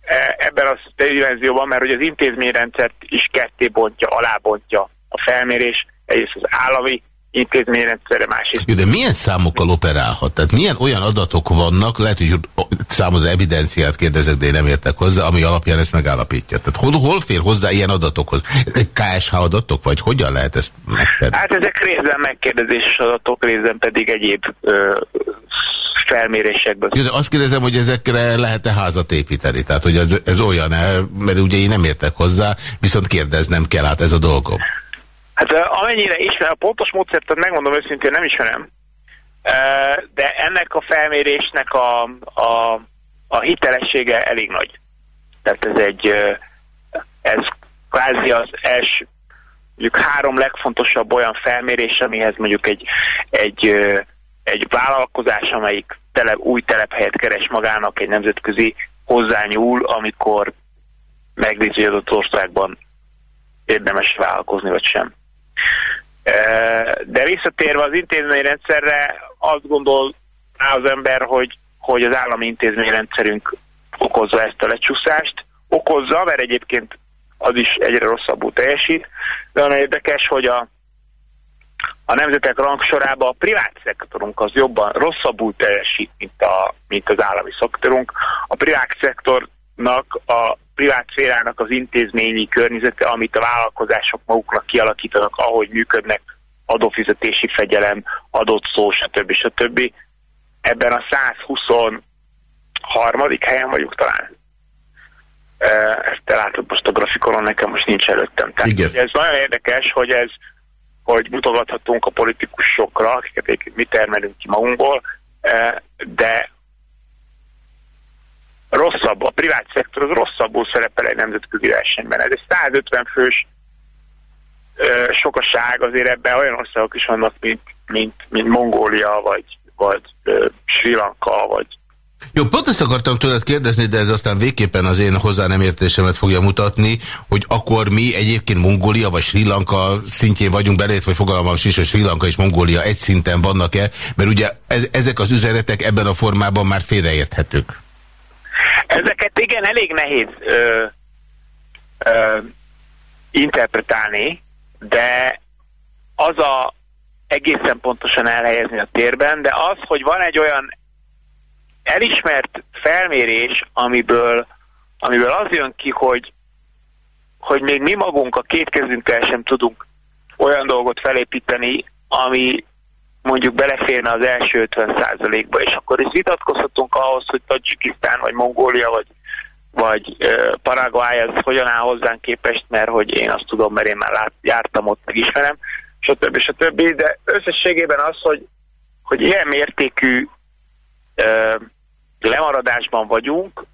e, ebben a dimenzióban, mert hogy az intézményrendszert is ketté bontja, alábontja a felmérés, egyrészt az állami intézményrendszerre, másrészt. Jó, de milyen számokkal operálhat? Tehát milyen olyan adatok vannak, lehet, hogy számodra evidenciát kérdezek, de én nem értek hozzá, ami alapján ezt megállapítja. Tehát hol, hol fér hozzá ilyen adatokhoz? Ezek KSH adatok, vagy hogyan lehet ezt megtenni? Hát ezek részben megkérdezéses adatok, részben pedig egyéb ö, felmérésekből. Jó, de azt kérdezem, hogy ezekre lehet-e házat építeni? Tehát, hogy ez, ez olyan, mert ugye én nem értek hozzá, viszont kérdeznem kell, hát ez a dolgom. Hát amennyire ismer, a pontos módszert, megmondom őszintén, nem ismerem, de ennek a felmérésnek a, a, a hitelessége elég nagy. Tehát ez egy, ez kvázi az első, mondjuk három legfontosabb olyan felmérés, amihez mondjuk egy, egy, egy vállalkozás, amelyik tele, új telephelyet keres magának, egy nemzetközi hozzányúl, amikor megnézi, hogy adott országban érdemes vállalkozni, vagy sem. De visszatérve az intézményrendszerre, azt gondol az ember, hogy, hogy az állami intézményrendszerünk okozza ezt a lecsúszást. Okozza, mert egyébként az is egyre rosszabbul teljesít, de olyan érdekes, hogy a, a nemzetek rangsorában a privát szektorunk az jobban rosszabbul teljesít, mint, a, mint az állami szektorunk. A privát szektornak a privát szférának az intézményi környezete, amit a vállalkozások maguknak kialakítanak, ahogy működnek, adófizetési fegyelem, adott szó, stb. stb. Ebben a 123. helyen vagyunk talán. Ezt te látod most a grafikonon, nekem most nincs előttem. Tehát Igen. ez nagyon érdekes, hogy ez, hogy mutogathatunk a politikusokra, akiket mi termelünk ki magunkból, de rosszabb, a privát szektor az rosszabbul szerepel egy nemzetközi versenyben. Ez egy 150 fős ö, sokaság, azért ebben olyan országok is vannak, mint, mint, mint Mongólia, vagy, vagy ö, Sri Lanka, vagy jó, pont ezt akartam tőled kérdezni, de ez aztán végképpen az én hozzá nem értésemet fogja mutatni, hogy akkor mi egyébként Mongólia vagy Sri Lanka szintjén vagyunk belét, vagy fogalmam sincs, hogy Sri Lanka és Mongólia egy szinten vannak-e, mert ugye ez, ezek az üzenetek ebben a formában már félreérthetők. Ezeket igen, elég nehéz ö, ö, interpretálni, de az a egészen pontosan elhelyezni a térben, de az, hogy van egy olyan elismert felmérés, amiből, amiből az jön ki, hogy, hogy még mi magunk a két kezünkkel sem tudunk olyan dolgot felépíteni, ami mondjuk beleférne az első 50%-ba, és akkor is vitatkozhatunk ahhoz, hogy Tajikisztán, vagy Mongólia, vagy, vagy uh, Paraguay az hogyan áll hozzánk képest, mert hogy én azt tudom, mert én már lát, jártam ott, meg ismerem, stb. stb. De összességében az, hogy, hogy ilyen mértékű uh, lemaradásban vagyunk,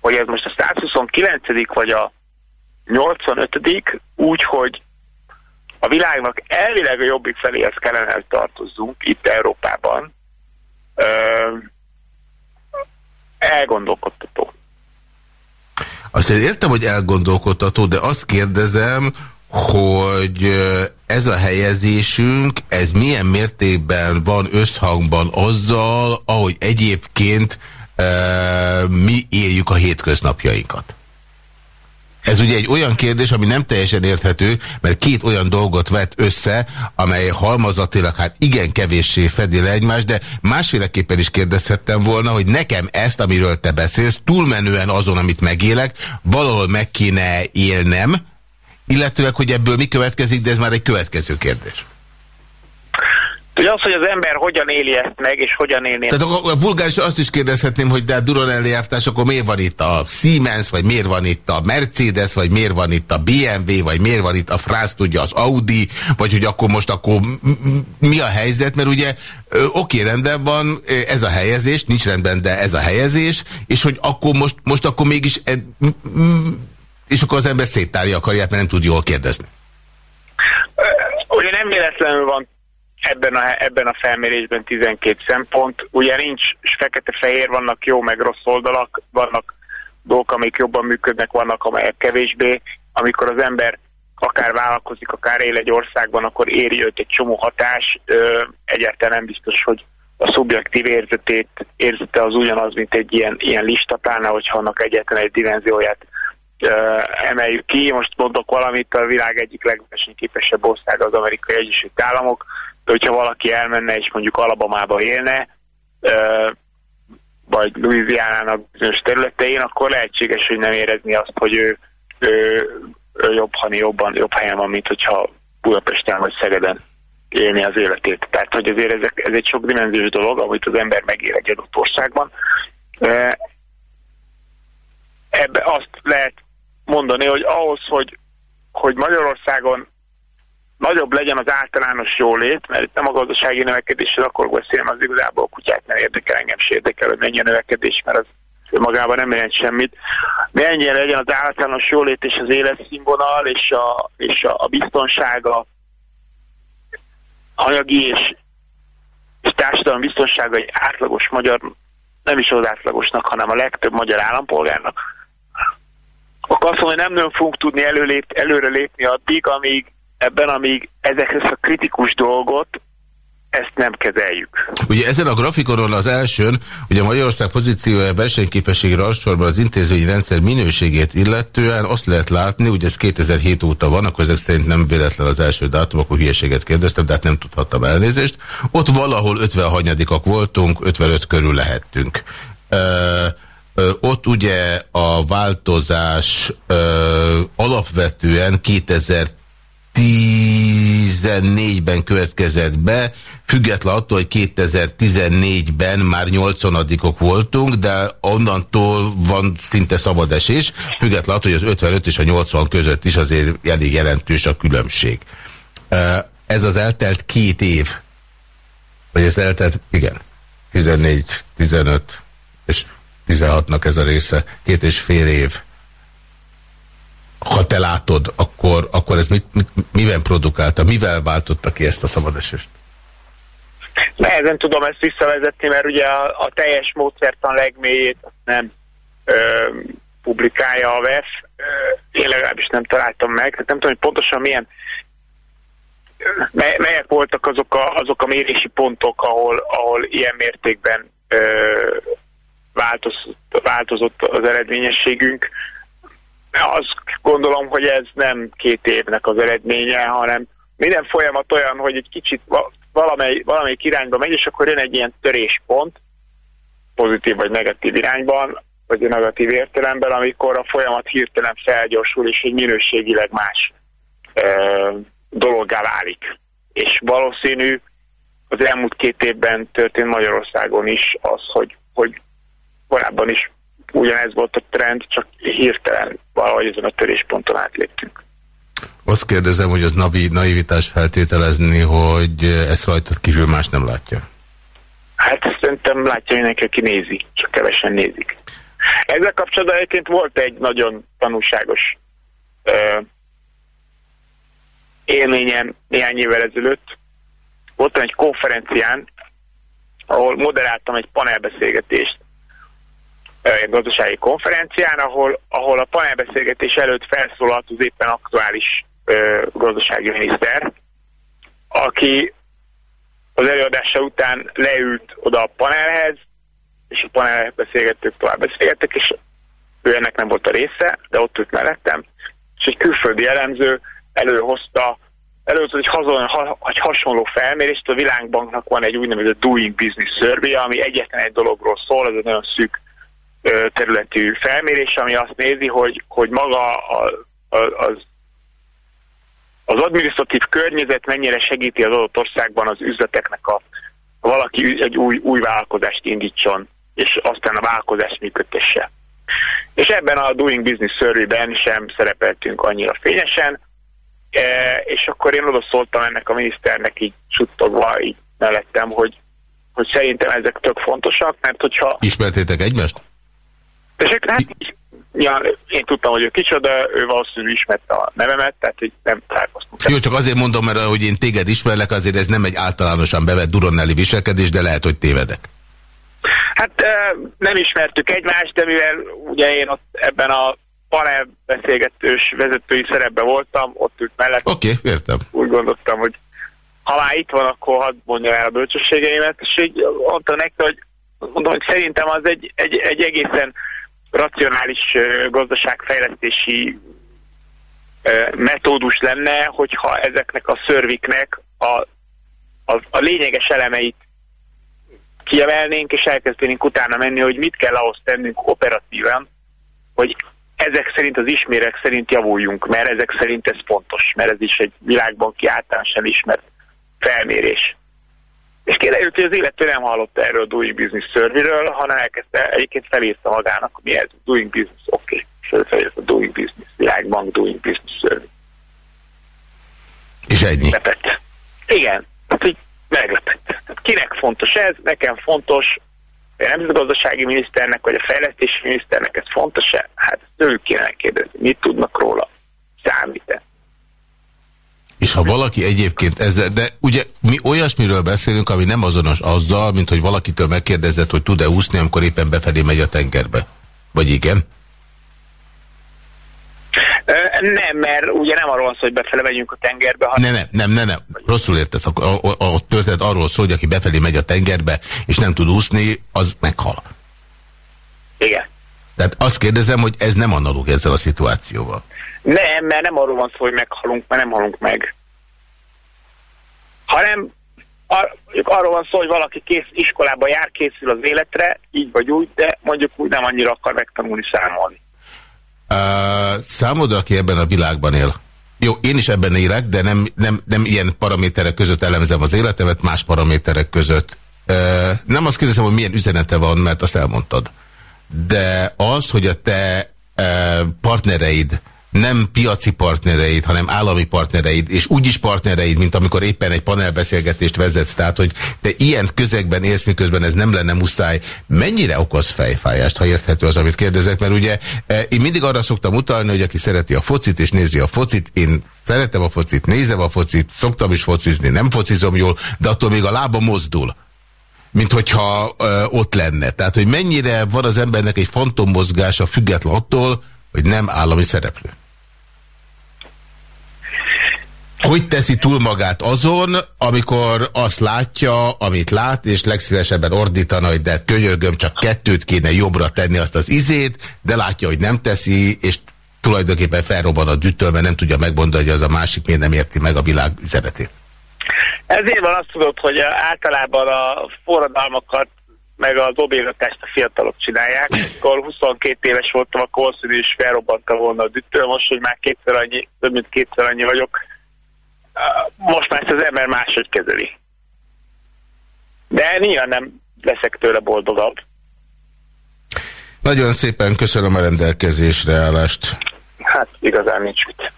hogy ez most a 129. vagy a 85. úgy, hogy a világnak elvileg a jobbik feléhez kellene, hogy tartozzunk itt Európában, elgondolkodtató. Azt értem, hogy elgondolkodtató, de azt kérdezem, hogy ez a helyezésünk, ez milyen mértékben van összhangban azzal, ahogy egyébként e, mi éljük a hétköznapjainkat. Ez ugye egy olyan kérdés, ami nem teljesen érthető, mert két olyan dolgot vet össze, amely halmazatilag hát igen kevéssé fedi le egymást, de másféleképpen is kérdezhettem volna, hogy nekem ezt, amiről te beszélsz, túlmenően azon, amit megélek, valahol meg kéne élnem, illetőleg, hogy ebből mi következik, de ez már egy következő kérdés. Ugye az, hogy az ember hogyan éli ezt meg, és hogyan élni Tehát a, a vulgáris azt is kérdezhetném, hogy de a Duronelli elvtárs, akkor miért van itt a Siemens, vagy miért van itt a Mercedes, vagy miért van itt a BMW, vagy miért van itt a Frász, tudja az Audi, vagy hogy akkor most akkor mi a helyzet, mert ugye oké, rendben van ez a helyezés, nincs rendben, de ez a helyezés, és hogy akkor most, most akkor mégis, e, és akkor az ember széttárja a karját, mert nem tud jól kérdezni. Ugye nem véletlenül van ebben a, ebben a felmérésben 12 szempont. Ugye nincs fekete-fehér, vannak jó meg rossz oldalak, vannak dolgok, amik jobban működnek, vannak, amelyek kevésbé. Amikor az ember akár vállalkozik, akár él egy országban, akkor éri őt egy csomó hatás. Egyáltalán nem biztos, hogy a szubjektív érzetét, érzete az ugyanaz, mint egy ilyen, ilyen lista, pláne, hogyha annak egyetlen egy dimenzióját emeljük ki. Most mondok valamit, a világ egyik legversenyképesebb ország az Amerikai Egyesült Államok, de hogyha valaki elmenne és mondjuk Alabamába élne, vagy Louisiana-nak bizonyos területein, akkor lehetséges, hogy nem érezni azt, hogy ő, ő, ő jobb, jobban, jobb helyen van, mint hogyha Budapesten vagy Szegeden élni az életét. Tehát, hogy azért ez, ez egy sok dimenziós dolog, amit az ember megél egy adott országban. Ebbe azt lehet mondani, hogy ahhoz, hogy, hogy Magyarországon nagyobb legyen az általános jólét, mert itt nem a gazdasági növekedésről akkor beszélem, az igazából a kutyát nem érdekel, engem sem érdekel, hogy mennyi a növekedés, mert az magában nem jelent semmit. Mennyire legyen az általános jólét és az életszínvonal és a, és a, a biztonsága, anyagi és, és társadalmi biztonsága egy átlagos magyar, nem is az átlagosnak, hanem a legtöbb magyar állampolgárnak, akkor azt mondom, hogy nem nagyon fogunk tudni előlép, előre lépni addig, amíg ebben, amíg ezekhez a kritikus dolgot ezt nem kezeljük. Ugye ezen a grafikonon az elsőn, ugye Magyarország pozíciója versenyképességre alsorban az intézményi rendszer minőségét illetően azt lehet látni, hogy ez 2007 óta van, akkor ezek szerint nem véletlen az első dátum, akkor hülyeséget kérdeztem, de hát nem tudhattam elnézést. Ott valahol 50 hanyadikak voltunk, 55 körül lehettünk. Uh, ott ugye a változás ö, alapvetően 2014-ben következett be, független attól, hogy 2014-ben már 80 voltunk, de onnantól van szinte szabad esés, független attól, hogy az 55 és a 80 között is azért elég jelentős a különbség. Ez az eltelt két év, vagy ez eltelt, igen, 14, 15 és 16-nak ez a része, két és fél év. Ha te látod, akkor, akkor ez mit, mit, miben produkálta, mivel váltotta ki ezt a szabadesést? Nehezen tudom ezt visszavezetni, mert ugye a, a teljes módszertan legmélyét nem ö, publikálja a VEF. Ö, én legalábbis nem találtam meg. Tehát nem tudom, hogy pontosan milyen melyek voltak azok a, azok a mérési pontok, ahol, ahol ilyen mértékben ö, változott, változott az eredményességünk. Azt gondolom, hogy ez nem két évnek az eredménye, hanem minden folyamat olyan, hogy egy kicsit valamely, valamelyik irányba megy, és akkor jön egy ilyen töréspont, pozitív vagy negatív irányban, vagy negatív értelemben, amikor a folyamat hirtelen felgyorsul, és egy minőségileg más e, dologgá válik. És valószínű az elmúlt két évben történt Magyarországon is az, hogy, hogy korábban is ugyanez volt a trend, csak hirtelen valahogy ezen a törésponton átléptünk. Azt kérdezem, hogy az navi, naivitás feltételezni, hogy ezt rajtad kívül más nem látja? Hát szerintem látja mindenki, aki nézi, csak kevesen nézik. Ezzel kapcsolatban egyébként volt egy nagyon tanulságos ö, élményem néhány évvel ezelőtt. Voltam egy konferencián, ahol moderáltam egy panelbeszélgetést gazdasági konferencián, ahol, ahol a panelbeszélgetés előtt felszólalt az éppen aktuális ö, gazdasági miniszter, aki az előadása után leült oda a panelhez, és a panelbeszélgetők tovább beszélgettek, és ő ennek nem volt a része, de ott ült mellettem, és egy külföldi elemző előhozta, előhozta egy, hazon, egy hasonló felmérést, a Világbanknak van egy úgynevezett Doing Business Survey, ami egyetlen egy dologról szól, ez egy nagyon szűk területű felmérés, ami azt nézi, hogy, hogy maga a, a, az, az adminisztratív környezet mennyire segíti az adott országban az üzleteknek a valaki egy új, új vállalkozást indítson, és aztán a vállalkozást működtesse. És ebben a Doing Business Survey-ben sem szerepeltünk annyira fényesen, e, és akkor én oda szóltam ennek a miniszternek így suttogva így mellettem, hogy, hogy szerintem ezek tök fontosak, mert hogyha... Ismertétek egymást? Tessék, hát ja, én tudtam, hogy ő kicsoda, ő valószínűleg ismerte a nevemet, tehát hogy nem találkoztunk. Jó, csak azért mondom, mert hogy én téged ismerlek, azért ez nem egy általánosan bevett Duronelli viselkedés, de lehet, hogy tévedek. Hát nem ismertük egymást, de mivel ugye én ott ebben a panel beszélgetős vezetői szerepben voltam, ott ült mellett. Oké, okay, értem. Úgy gondoltam, hogy ha már itt van, akkor hadd mondjam el a bölcsességeimet, és így mondtam neki, hogy mondom, hogy szerintem az egy, egy, egy egészen racionális gazdaságfejlesztési metódus lenne, hogyha ezeknek a szörviknek a, a, a lényeges elemeit kiemelnénk, és elkezdenénk utána menni, hogy mit kell ahhoz tennünk operatíven, hogy ezek szerint az ismérek szerint javuljunk, mert ezek szerint ez fontos, mert ez is egy világban ki általánosan ismert felmérés. És kiderült, hogy az illető nem hallott erről a Doing Business Survey-ről, hanem elkezdte, egyébként felírta magának, mi ez, Doing Business, oké, okay. és felírta Doing Business, világbank Doing Business Survey. És ennyi. Lepett. Igen, hát így meglepett. Hát kinek fontos ez? Nekem fontos, a nemzetgazdasági miniszternek, vagy a fejlesztési miniszternek ez fontos-e? Hát tőlük kéne kérdezni, mit tudnak róla? Számít-e? És ha valaki egyébként ezzel, de ugye mi olyasmiről beszélünk, ami nem azonos azzal, mint hogy valakitől megkérdezett, hogy tud-e úszni, amikor éppen befelé megy a tengerbe. Vagy igen? Nem, mert ugye nem arról szól, hogy befele megyünk a tengerbe. Hanem... Ne, nem, nem, nem, nem. Rosszul értesz. A, a, a történet arról szól, hogy aki befelé megy a tengerbe, és nem tud úszni, az meghal. Igen. Tehát azt kérdezem, hogy ez nem analóg ezzel a szituációval. Nem, mert nem arról van szó, hogy meghalunk, mert nem halunk meg. Hanem ar arról van szó, hogy valaki kész, iskolába jár, készül az életre, így vagy úgy, de mondjuk úgy nem annyira akar megtanulni számolni. Uh, számodra, aki ebben a világban él, jó, én is ebben élek, de nem, nem, nem ilyen paraméterek között elemzem az életemet, más paraméterek között. Uh, nem azt kérdezem, hogy milyen üzenete van, mert azt elmondtad. De az, hogy a te uh, partnereid nem piaci partnereid, hanem állami partnereid, és úgyis partnereid, mint amikor éppen egy panelbeszélgetést vezetsz, tehát, hogy te ilyen közegben élsz, miközben ez nem lenne muszáj, mennyire okoz fejfájást, ha érthető az, amit kérdezek, mert ugye e, én mindig arra szoktam utalni, hogy aki szereti a focit és nézi a focit, én szeretem a focit, nézem a focit, szoktam is focizni, nem focizom jól, de attól még a lába mozdul mint hogyha ö, ott lenne. Tehát, hogy mennyire van az embernek egy fantommozgása független attól, hogy nem állami szereplő. Hogy teszi túl magát azon, amikor azt látja, amit lát, és legszívesebben ordítana, hogy de könyörgöm, csak kettőt kéne jobbra tenni azt az izét, de látja, hogy nem teszi, és tulajdonképpen felrobban a dütől, mert nem tudja megmondani, hogy az a másik miért nem érti meg a világ üzenetét. Ezért van azt tudod, hogy általában a forradalmakat meg az obégatást a fiatalok csinálják. Akkor 22 éves voltam, akkor valószínű is felrobbantam volna a düttől, most, hogy már kétszer annyi, több mint kétszer annyi vagyok, most már ezt az ember máshogy kezeli. De nyilván nem leszek tőle boldogabb. Nagyon szépen köszönöm a rendelkezésre állást. Hát igazán nincs mit.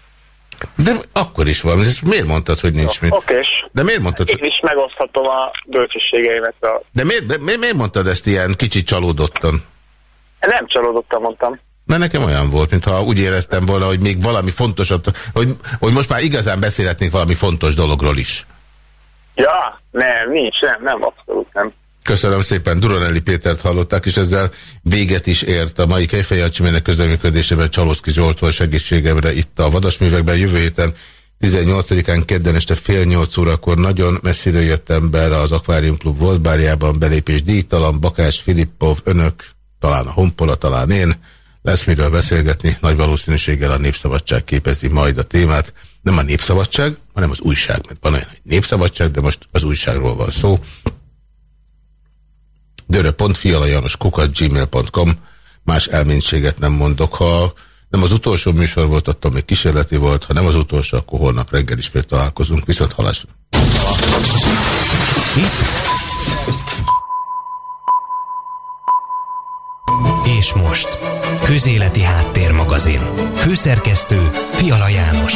De akkor is van. Ezt miért mondtad, hogy nincs mit? Oké. De miért mondtad? Én is megoszthatom a bölcsességeimet. A... De miért, de miért, miért mondtad ezt ilyen kicsit csalódottan? Nem csalódottan mondtam. Mert nekem olyan volt, mintha úgy éreztem volna, hogy még valami fontosat, hogy, hogy most már igazán beszélhetnék valami fontos dologról is. Ja, nem, nincs, nem, nem, abszolút nem. Köszönöm szépen, Duronelli Pétert hallották, és ezzel véget is ért a mai Kejfejancsimének közleműködésében Csaloszki Zsolt volt segítségemre itt a Vadasművekben. Jövő héten 18-án kedden este fél nyolc órakor nagyon messziről jött ember az Aquarium Club volt bárjában belépés díjtalan, Bakás Filippov, önök, talán a Honpola, talán én. Lesz miről beszélgetni, nagy valószínűséggel a Népszabadság képezi majd a témát. Nem a Népszabadság, hanem az újság, mert van olyan, hogy Népszabadság, de most az újságról van szó. dörö.fialajanoskukat.gmail.com Más elménységet nem mondok. Ha nem az utolsó műsor volt, attól még kísérleti volt. Ha nem az utolsó, akkor holnap reggel ismét találkozunk. Viszont halásra. És most Közéleti Háttérmagazin Főszerkesztő Fiala János